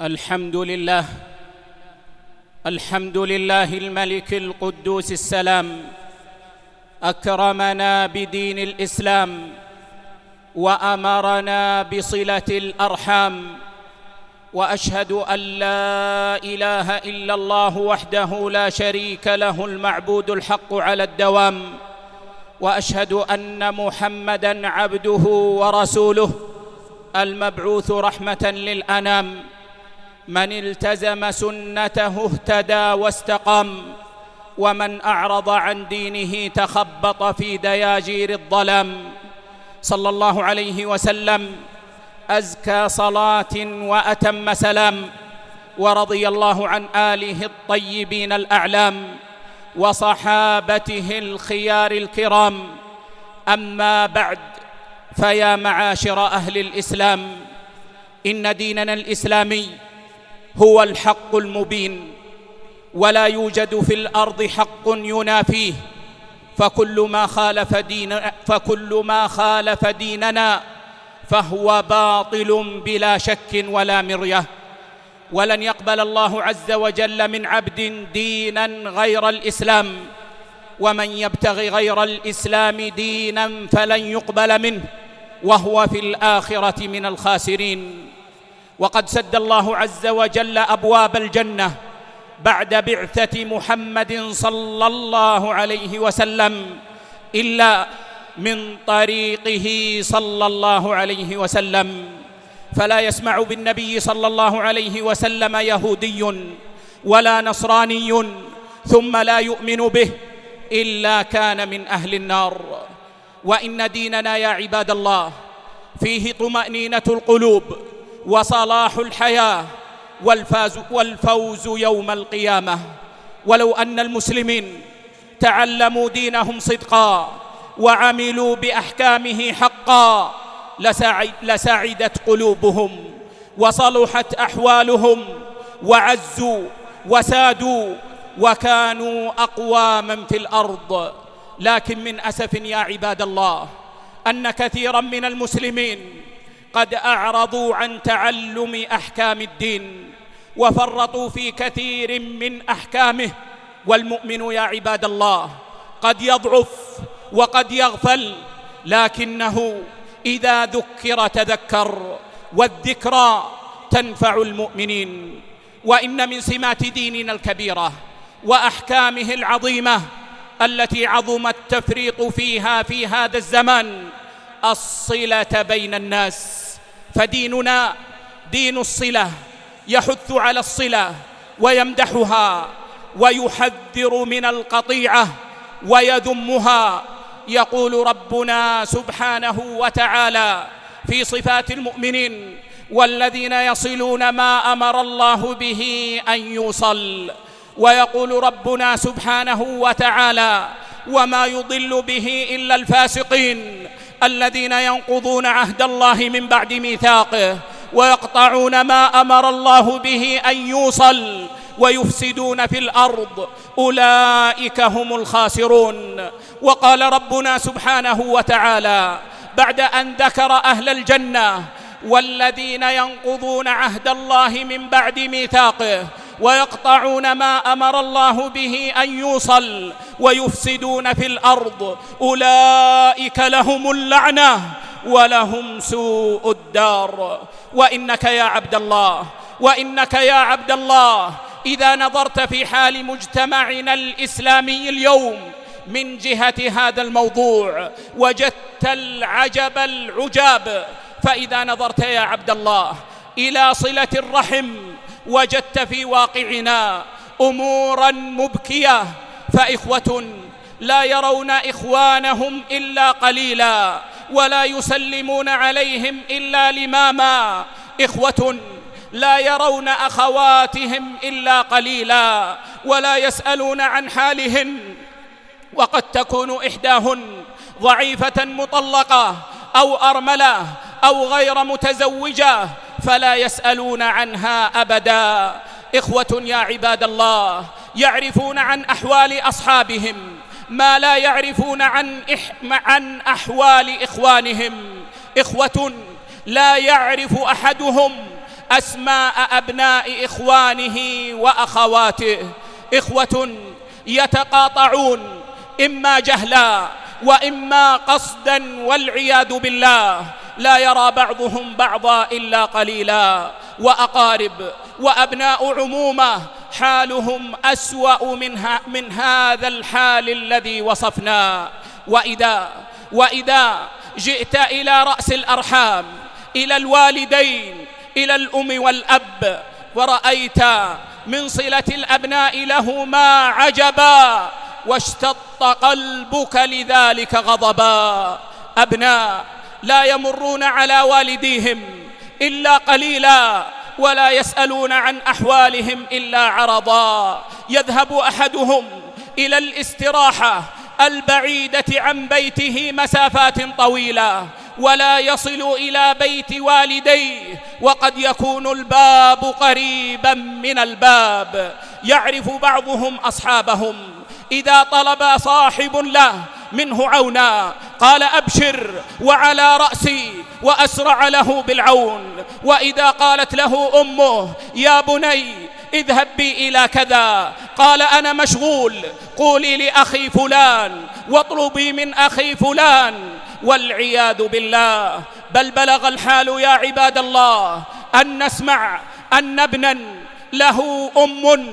الحمد لله الحمد لله الملك القدوس السلام أكرمنا بدين الإسلام وأمرنا بصلة الأرحام وأشهد أن لا إله إلا الله وحده لا شريك له المعبود الحق على الدوام وأشهد أن محمدًا عبده ورسوله المبعوث رحمة للأنام. من التزم سنته اهتدى واستقام ومن أعرض عن دينه تخبط في دياجير الظلام. صلى الله عليه وسلم أزكى صلاة وأتم سلام ورضي الله عن آله الطيبين الأعلام وصحابته الخيار الكرام. أما بعد فيا معاشر أهل الإسلام إن ديننا الإسلامي هو الحق المبين ولا يوجد في الأرض حق ينافيه فكل ما خالف دين فكل ما خالف ديننا فهو باطل بلا شك ولا مرية. ولن يقبل الله عز وجل من عبد دينا غير الإسلام ومن يبتغي غير الإسلام دينا فلن يقبل منه وهو في الآخرة من الخاسرين. وقد سد الله عز وجل أبواب الجنة بعد بعثة محمد صلى الله عليه وسلم إلا من طريقه صلى الله عليه وسلم. فلا يسمع بالنبي صلى الله عليه وسلم يهودي ولا نصراني ثم لا يؤمن به إلا كان من أهل النار. وإن ديننا يا عباد الله فيه طمأنينة القلوب. وصلاح الحياة والفاز والفوز يوم القيامة. ولو أن المسلمين تعلموا دينهم صدقا وعملوا بأحكامه حقا لسعدت قلوبهم وصلحت أحوالهم وعزوا وسادوا وكانوا أقواما في الأرض. لكن من أسف يا عباد الله أن كثيرا من المسلمين قد أعرضوا عن تعلم أحكام الدين وفرطوا في كثير من أحكامه والمؤمن يا عباد الله قد يضعف وقد يغفل لكنه إذا ذكر تذكر والذكرى تنفع المؤمنين. وإن من سمات ديننا الكبيرة وأحكامه العظيمة التي عظم التفريط فيها في هذا الزمان الصلة بين الناس. فديننا دين الصلة يحث على الصلة ويمدحها ويحذر من القطيعة ويذمها. يقول ربنا سبحانه وتعالى في صفات المؤمنين والذين يصلون ما أمر الله به أن يوصل ويقول ربنا سبحانه وتعالى وما يضل به إلا الفاسقين. الذين ينقضون عهد الله من بعد ميثاقه ويقطعون ما أمر الله به أن يوصل ويفسدون في الأرض. أولئك هم الخاسرون. وقال ربنا سبحانه وتعالى بعد أن ذكر أهل الجنة والذين ينقضون عهد الله من بعد ميثاقه ويقطعون ما أمر الله به أن يوصل ويفسدون في الأرض أولئك لهم اللعنة ولهم سوء الدار وإنك يا عبد الله وإنك يا عبد الله إذا نظرت في حال مجتمعنا الإسلامي اليوم من جهة هذا الموضوع وجدت العجب العجاب فإذا نظرت يا عبد الله إلى صلة الرحم وجدت في واقعنا أمورا مبكية فإخوة لا يرون إخوانهم إلا قليلا ولا يسلمون عليهم إلا لماما إخوة لا يرون أخواتهم إلا قليلا ولا يسألون عن حالهن وقد تكون إحداهن ضعيفة مطلقة أو أرملة أو غير متزوجة فلا يسألون عنها أبدا. إخوة يا عباد الله يعرفون عن أحوال أصحابهم ما لا يعرفون عن عن أحوال إخوانهم. إخوة لا يعرف أحدهم أسماء أبناء إخوانه وأخواته. إخوة يتقاطعون إما جهلا وإما قصدا والعياذ بالله. لا يرى بعضهم بعضا إلا قليلا وأقارب وأبناء عمومة حالهم أسوأ منها من هذا الحال الذي وصفنا. وإذا وإذا جئت إلى رأس الأرحام إلى الوالدين إلى الأم والأب ورأيت من صلة الأبناء لهما عجبا واشتط قلبك لذلك غضبا. أبناء لا يمرون على والديهم إلا قليلا ولا يسألون عن أحوالهم إلا عرضا. يذهب أحدهم إلى الاستراحة البعيدة عن بيته مسافات طويلة ولا يصل إلى بيت والديه وقد يكون الباب قريبا من الباب. يعرف بعضهم أصحابهم. إذا طلب صاحب له منه عونا. قال أبشر وعلى رأسي وأسرع له بالعون. وإذا قالت له أمه يا بني اذهب بي إلى كذا. قال أنا مشغول. قولي لأخي فلان واطلبي من أخي فلان. والعياذ بالله. بل بلغ الحال يا عباد الله أن نسمع أن ابنا له أم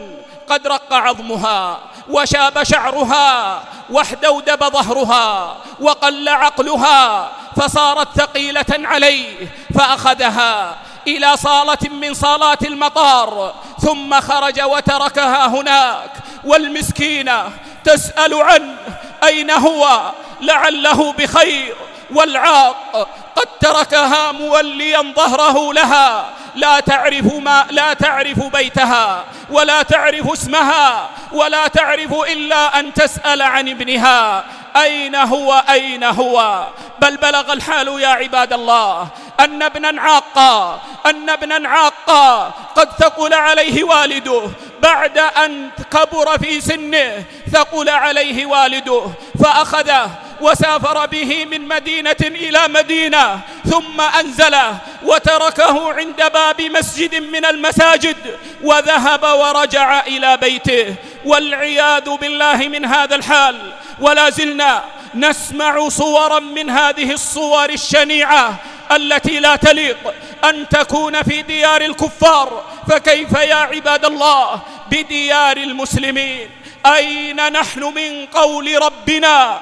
قد رق عظمها. وشاب شعرها واحدودب ظهرها وقل عقلها فصارت ثقيلة عليه فأخذها إلى صالة من صالات المطار ثم خرج وتركها هناك والمسكينة تسأل عنه أين هو لعله بخير والعاق قد تركها موليا ظهره لها لا تعرف ما لا تعرف بيتها ولا تعرف اسمها ولا تعرف إلا أن تسأل عن ابنها. أين هو؟ أين هو؟ بل بلغ الحال يا عباد الله أن ابنا عاقا أن ابنا عاقا قد ثقل عليه والده. بعد أن كبر في سنه ثقل عليه والده. فأخذه وسافر به من مدينة إلى مدينة ثم أنزله وتركه عند باب مسجد من المساجد وذهب ورجع إلى بيته. والعياذ بالله من هذا الحال. ولا زلنا نسمع صورا من هذه الصور الشنيعة التي لا تليق أن تكون في ديار الكفار. فكيف يا عباد الله بديار المسلمين؟ أين نحن من قول ربنا؟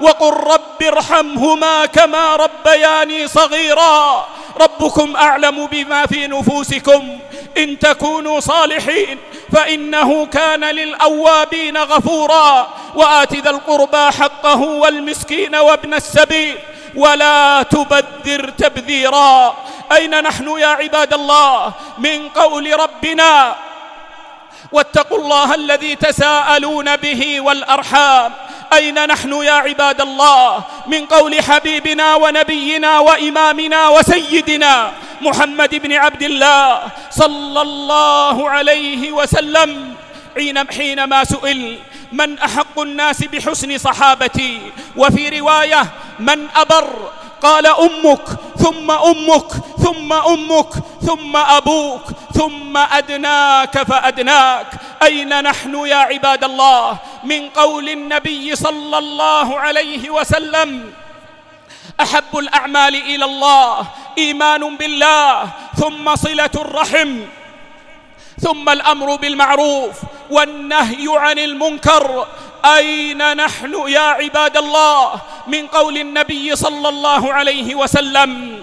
وقل رب ارحمهما كما ربياني صغيرا. ربكم أعلم بما في نفوسكم. إن تكونوا صالحين فإنه كان للأوابين غفورا. وآت ذا القربى حقه والمسكين وابن السبيل. ولا تبذر تبذيرا. أين نحن يا عباد الله؟ من قول ربنا. واتقوا الله الذي تساءلون به والأرحام. أين نحن يا عباد الله؟ من قول حبيبنا ونبينا وإمامنا وسيدنا محمد بن عبد الله صلى الله عليه وسلم. حينما سئل من أحق الناس بحسن صحابتي؟ وفي رواية من أبر قال أمك ثم أمك ثم أمك ثم أبوك ثم أدناك فأدناك. أين نحن يا عباد الله؟ من قول النبي صلى الله عليه وسلم أحب الأعمال إلى الله إيمان بالله ثم صلة الرحم ثم الأمر بالمعروف والنهي عن المنكر أين نحن يا عباد الله من قول النبي صلى الله عليه وسلم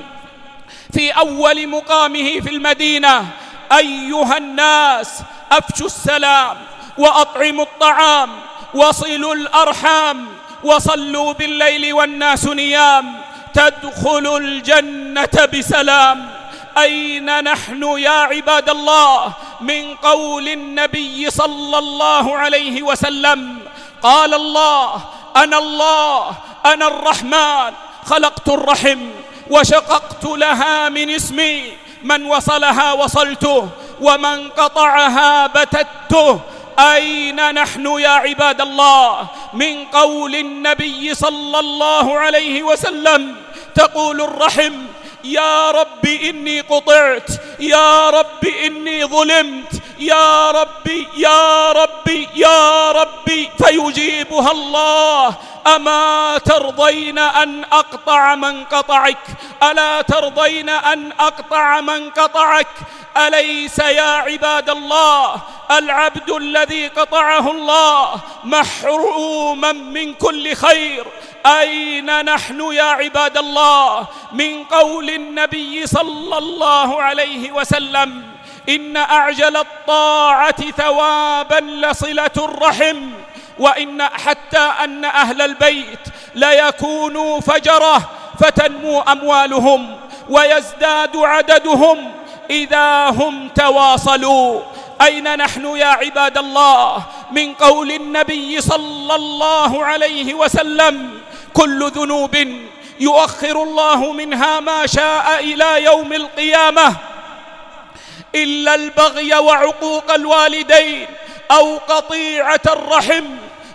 في أول مقامه في المدينة؟ أيها الناس أفشوا السلام وأطعموا الطعام وصلوا الأرحام وصلوا بالليل والناس نيام. تدخلوا الجنة بسلام. أين نحن يا عباد الله من قول النبي صلى الله عليه وسلم؟ قال الله أنا الله أنا الرحمن خلقت الرحم وشققت لها من اسمي من وصلها وصلته ومن قطعها بتته. أين نحن يا عباد الله؟ من قول النبي صلى الله عليه وسلم تقول الرحم يا رب إني قطعت يا رب إني ظلمت يا ربي يا ربي يا ربي. فيجيبها الله. أما ترضين أن أقطع من قطعك؟ ألا ترضين أن أقطع من قطعك؟ أليس يا عباد الله العبد الذي قطعه الله محروما من كل خير؟ أين نحن يا عباد الله من قول النبي صلى الله عليه وسلم؟ إن أعجل الطاعة ثوابا لصلة الرحم وإن حتى أن أهل البيت ليكونوا فجرة فتنمو أموالهم ويزداد عددهم إذا هم تواصلوا. أين نحن يا عباد الله من قول النبي صلى الله عليه وسلم؟ كل ذنوب يؤخر الله منها ما شاء إلى يوم القيامة. إلا البغي وعقوق الوالدين أو قطيعة الرحم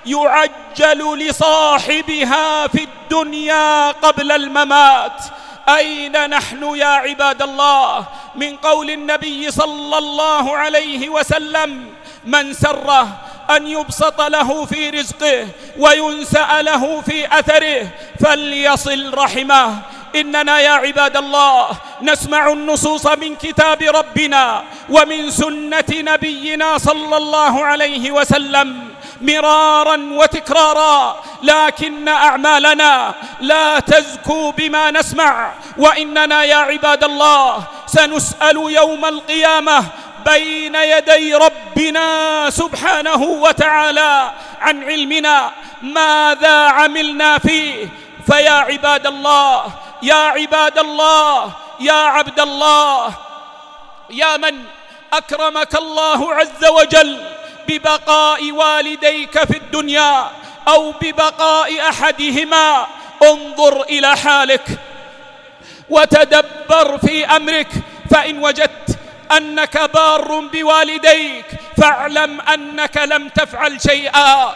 يعجل لصاحبها في الدنيا قبل الممات. أين نحن يا عباد الله؟ من قول النبي صلى الله عليه وسلم من سره أن يبسط له في رزقه وينسأ له في أثره فليصل رحمه. إننا يا عباد الله نسمع النصوص من كتاب ربنا ومن سنة نبينا صلى الله عليه وسلم مرارا وتكرارا. لكن أعمالنا لا تزكو بما نسمع. وإننا يا عباد الله سنسأل يوم القيامة بين يدي ربنا سبحانه وتعالى عن علمنا ماذا عملنا فيه. فيا عباد الله يا عباد الله يا عبد الله يا من أكرمك الله عز وجل ببقاء والديك في الدنيا أو ببقاء أحدهما انظر إلى حالك وتدبر في أمرك فإن وجدت أنك بار بوالديك. فاعلم أنك لم تفعل شيئا.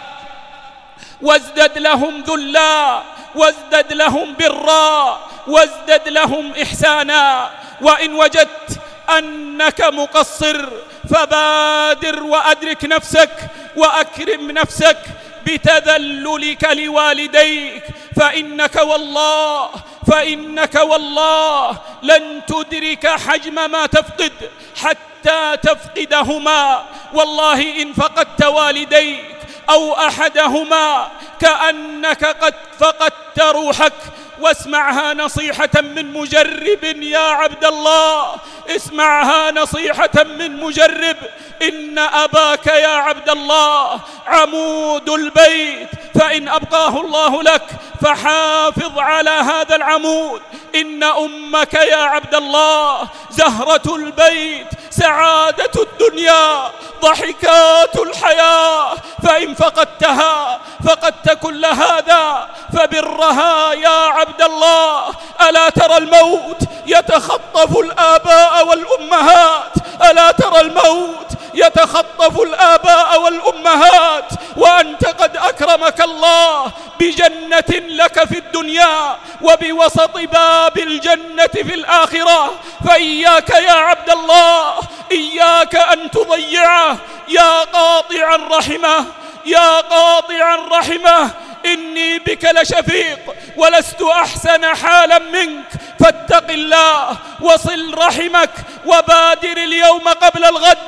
وازدد لهم ذلا وازدد لهم برا وازدد لهم إحسانا. وإن وجدت أنك مقصر فبادر وأدرك نفسك وأكرم نفسك بتذللك لوالديك. فإنك والله فإنك والله لن تدرك حجم ما تفقد حتى تفقدهما. والله إن فقدت والديك أو أحدهما كأنك قد فقدت روحك. واسمعها نصيحة من مجرب يا عبد الله. اسمعها نصيحة من مجرب. إن أباك يا عبد الله عمود البيت. فإن أبقاه الله لك فحافظ على هذا العمود. إن أمك يا عبد الله زهرة البيت سعادة الدنيا ضحكات الحياة. فإن فقدتها فقدت كل هذا فبرها يا عبد عبد الله ألا ترى الموت يتخطف الآباء والأمهات؟ ألا ترى الموت يتخطف الآباء والأمهات؟ وأنت قد أكرمك الله بجنة لك في الدنيا وبوسط باب الجنة في الآخرة. فإياك يا عبد الله إياك أن تضيعه. يا قاطعا رحمه يا قاطعا رحمه إني بك لشفيق ولست أحسن حالا منك. فاتق الله وصل رحمك وبادر اليوم قبل الغد.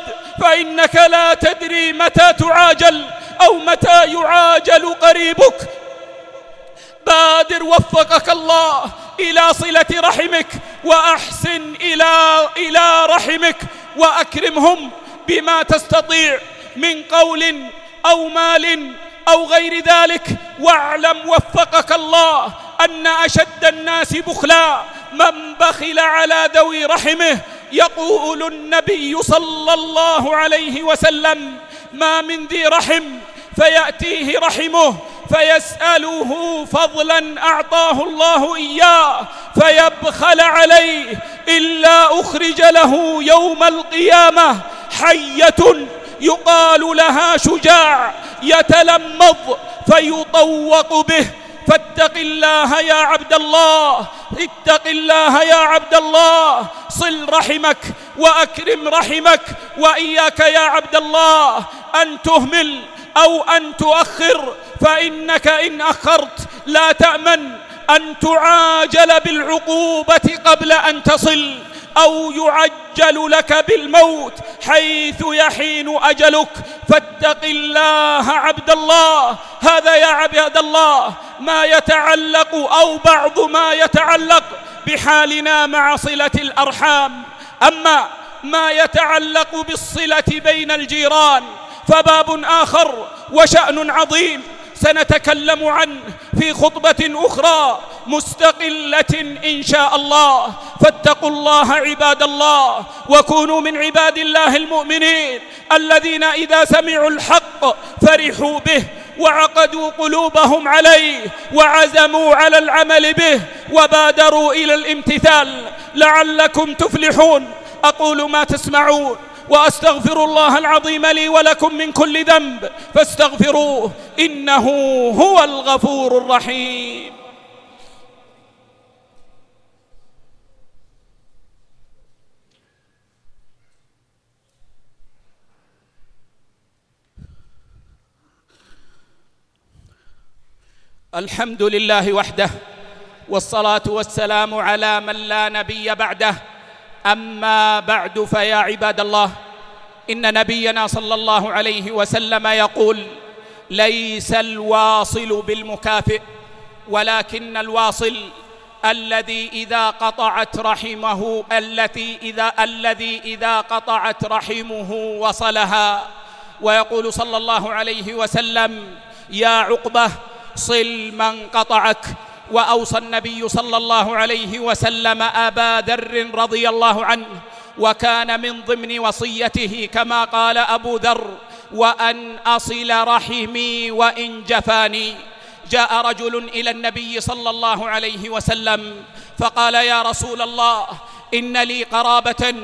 فإنك لا تدري متى تعاجل أو متى يعاجل قريبك. بادر وفقك الله إلى صلة رحمك وأحسن إلى, إلى رحمك وأكرمهم بما تستطيع من قول أو مال أو غير ذلك واعلم وفقك الله أن أشد الناس بخلا. من بخل على ذوي رحمه يقول النبي صلى الله عليه وسلم ما من ذي رحم. فيأتيه رحمه فيسأله فضلا أعطاه الله إياه فيبخل عليه إلا أخرج له يوم القيامة حية يقال لها شجاع يتلمض فيطوق به. فاتق الله يا عبد الله اتق الله يا عبد الله. صل رحمك وأكرم رحمك وإياك يا عبد الله. أن تهمل أو أن تؤخر فإنك إن أخرت. لا تأمن أن تعاجل بالعقوبة قبل أن تصل. أو يعجل لك بالموت حيث يحين أجلك. فاتق الله عبد الله. هذا يا عباد الله ما يتعلق أو بعض ما يتعلق بحالنا مع صلة الأرحام. أما ما يتعلق بالصلة بين الجيران فباب آخر وشأن عظيم. سنتكلم عنه في خطبة أخرى مستقلة إن شاء الله. فاتقوا الله عباد الله وكونوا من عباد الله المؤمنين الذين إذا سمعوا الحق فرحوا به وعقدوا قلوبهم عليه وعزموا على العمل به وبادروا إلى الامتثال لعلكم تفلحون. أقول ما تسمعون. وأستغفر الله العظيم لي ولكم من كل ذنب فاستغفروه إنه هو الغفور الرحيم. الحمد لله وحده والصلاة والسلام على من لا نبي بعده أما بعد فيا عباد الله إن نبينا صلى الله عليه وسلم يقول ليس الواصل بالمكافئ ولكن الواصل الذي إذا قطعت رحمه التي إذا الذي إذا قطعت رحمه وصلها. ويقول صلى الله عليه وسلم يا عقبة صل من قطعك. وأوصى النبي صلى الله عليه وسلم أبا ذر رضي الله عنه وكان من ضمن وصيته كما قال أبو ذر وأن أصل رحمي وإن جفاني. جاء رجل إلى النبي صلى الله عليه وسلم فقال يا رسول الله إن لي قرابة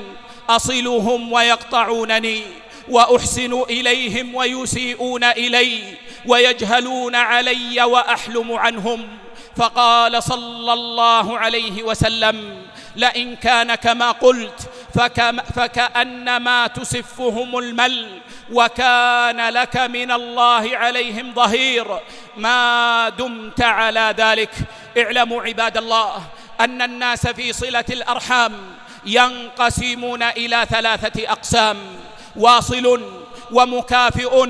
أصلهم ويقطعونني وأحسن إليهم ويسيئون إلي ويجهلون علي وأحلم عنهم. فقال صلى الله عليه وسلم لئن كان كما قلت فكما فكأنما تسفهم المل وكان لك من الله عليهم ظهير ما دمت على ذلك. اعلموا عباد الله أن الناس في صلة الأرحام ينقسمون إلى ثلاثة أقسام واصل ومكافئ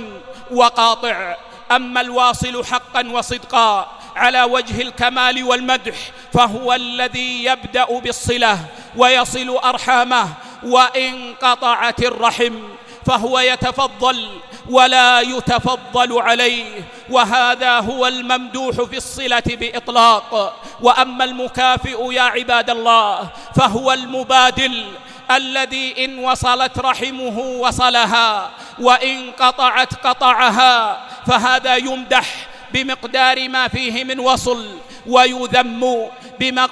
وقاطع. أما الواصل حقا وصدقا على وجه الكمال والمدح فهو الذي يبدأ بالصلة ويصل أرحامه وإن قطعت الرحم فهو يتفضل ولا يتفضل عليه وهذا هو الممدوح في الصلة بإطلاق. وأما المكافئ يا عباد الله فهو المبادل الذي إن وصلت رحمه وصلها وإن قطعت قطعها فهذا يمدح بمقدار ما فيه من وصل ويذم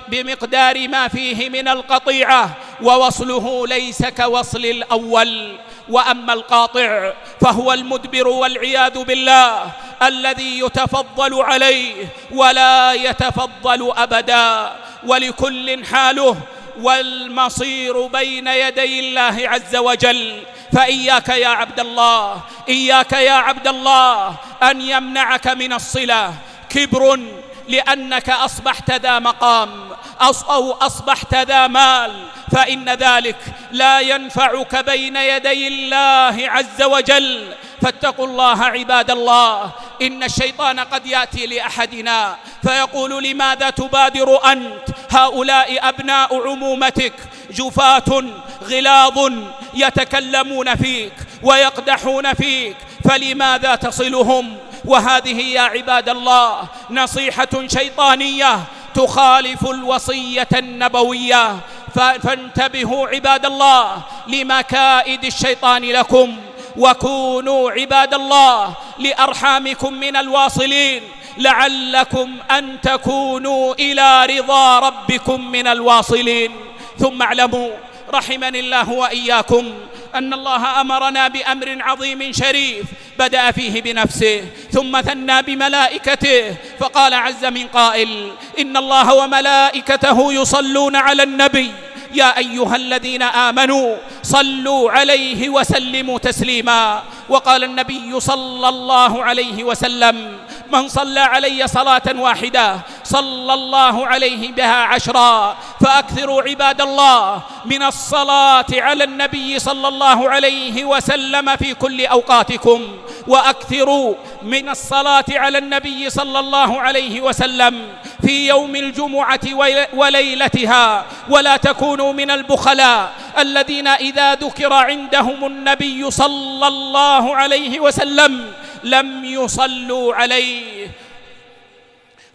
بمقدار ما فيه من القطيعة ووصله ليس كوصل الأول. وأما القاطع فهو المدبر والعياذ بالله الذي يتفضل عليه ولا يتفضل أبدا. ولكل حاله والمصير بين يدي الله عز وجل. فإياك يا عبد الله إياك يا عبد الله أن يمنعك من الصلة. كبر لأنك أصبحت ذا مقام. أو أصبحت ذا مال. فإن ذلك لا ينفعك بين يدي الله عز وجل. فاتقوا الله عباد الله إن الشيطان قد يأتي لأحدنا فيقول لماذا تبادر أنت؟ هؤلاء أبناء عمومتك جفاة غلاظ يتكلمون فيك ويقدحون فيك فلماذا تصلهم؟ وهذه يا عباد الله نصيحة شيطانية تخالف الوصية النبوية. فانتبهوا عباد الله لمكائد الشيطان لكم. وكونوا عباد الله لأرحامكم من الواصلين لعلكم أن تكونوا إلى رضا ربكم من الواصلين ثم اعلموا رحمني الله وإياكم أن الله أمرنا بأمر عظيم شريف بدأ فيه بنفسه ثم ثنى بملائكته فقال عز من قائل إن الله وملائكته يصلون على النبي يا أيها الذين آمنوا صلوا عليه وسلموا تسليما. وقال النبي صلى الله عليه وسلم من صلى علي صلاة واحدة صلى الله عليه بها عشرا فأكثروا عباد الله من الصلاة على النبي صلى الله عليه وسلم في كل أوقاتكم وأكثروا من الصلاة على النبي صلى الله عليه وسلم في يوم الجمعة وليلتها ولا تكونوا من البخلاء الذين إذا ذكر عندهم النبي صلى الله عليه وسلم لم يصلوا عليه.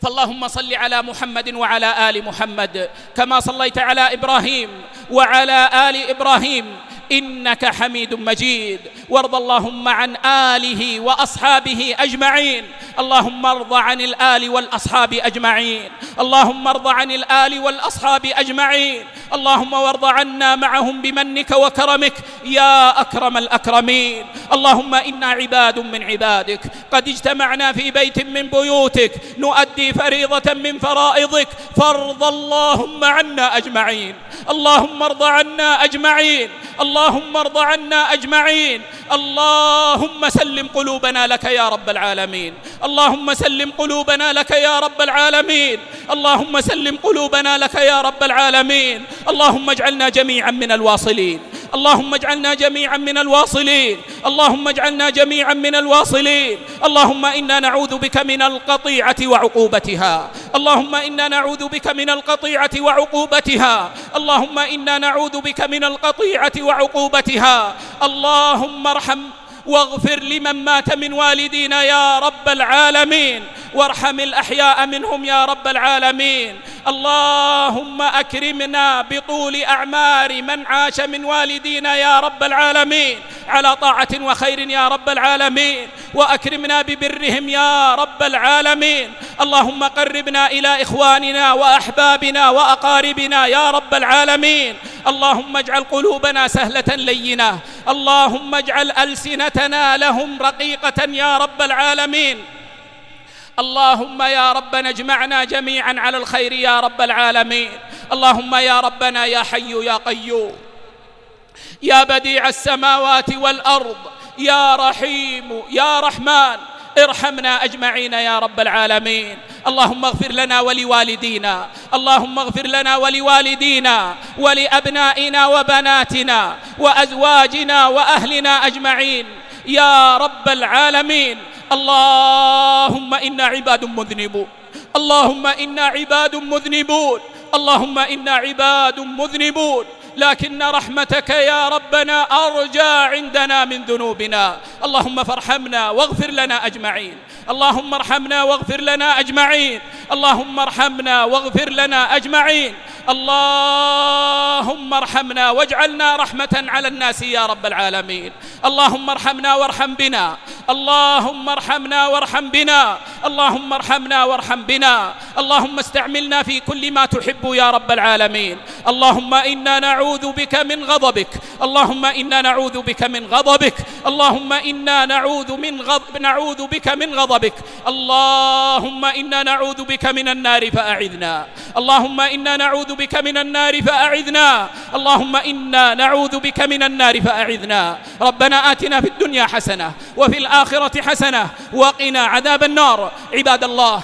فاللهم صل على محمد وعلى آل محمد كما صليت على إبراهيم وعلى آل إبراهيم إنك حميد مجيد. وارض اللهم عن آله وأصحابه أجمعين. اللهم ارض عن الآل والأصحاب أجمعين. اللهم ارض عن الآل والأصحاب أجمعين. اللهم وارض عنا معهم بمنك وكرمك. يا أكرم الأكرمين. اللهم إنا عباد من عبادك. قد اجتمعنا في بيت من بيوتك. نؤدي فريضة من فرائضك. فارض اللهم عنا أجمعين. اللهم ارض عنا أجمعين اللهم ارض عنا أجمعين اللهم سلم قلوبنا لك يا رب العالمين اللهم سلم قلوبنا لك يا رب العالمين اللهم سلم قلوبنا لك يا رب العالمين اللهم اجعلنا جميعا من الواصلين. اللهم اجعلنا جميعا من الواصلين. اللهم اجعلنا جميعا من الواصلين. اللهم إنا نعوذ بك من القطيعة وعقوبتها. اللهم إنا نعوذ بك من القطيعة وعقوبتها. اللهم إنا نعوذ بك من القطيعة وعقوبتها. اللهم ارحم واغفر لمن مات من والدينا يا رب العالمين. وارحم الأحياء منهم يا رب العالمين. اللهم أكرمنا بطول أعمار من عاش من والدينا يا رب العالمين على طاعة وخير يا رب العالمين وأكرمنا ببرهم يا رب العالمين. اللهم قربنا إلى إخواننا وأحبابنا وأقاربنا يا رب العالمين. اللهم اجعل قلوبنا سهلة لينة. اللهم اجعل ألسنتنا لهم رقيقة يا رب العالمين. اللهم يا ربنا اجمعنا جميعا على الخير يا رب العالمين. اللهم يا ربنا يا حي يا قيوم. يا بديع السماوات والأرض. يا رحيم يا رحمن. ارحمنا أجمعين يا رب العالمين. اللهم اغفر لنا ولوالدينا. اللهم اغفر لنا ولوالدينا. ولأبنائنا وبناتنا. وأزواجنا وأهلنا أجمعين. يا رب العالمين. اللهم إنا عباد مذنبون اللهم إنا عباد مذنبون اللهم إنا عباد مذنبون لكن رحمتك يا ربنا أرجى عندنا من ذنوبنا اللهم فارحمنا واغفر لنا أجمعين اللهم ارحمنا واغفر لنا أجمعين. اللهم ارحمنا واغفر لنا أجمعين. اللهم ارحمنا واجعلنا رحمة على الناس يا رب العالمين. اللهم ارحمنا وارحم بنا. اللهم ارحمنا وارحم بنا. اللهم ارحمنا وارحم بنا. اللهم استعملنا في كل ما تحب يا رب العالمين. اللهم إنا نعوذ بك من غضبك اللهم إنا نعوذ بك من غضبك اللهم إنا نعوذ من غضب نعوذ بك من غضبك اللهم إنا نعوذ بك من النار فأعذنا اللهم إنا نعوذ بك من النار فأعذنا اللهم إنا نعوذ بك من النار فأعذنا ربنا آتنا في الدنيا حسنة وفي الآخرة حسنة وقنا عذاب النار عباد الله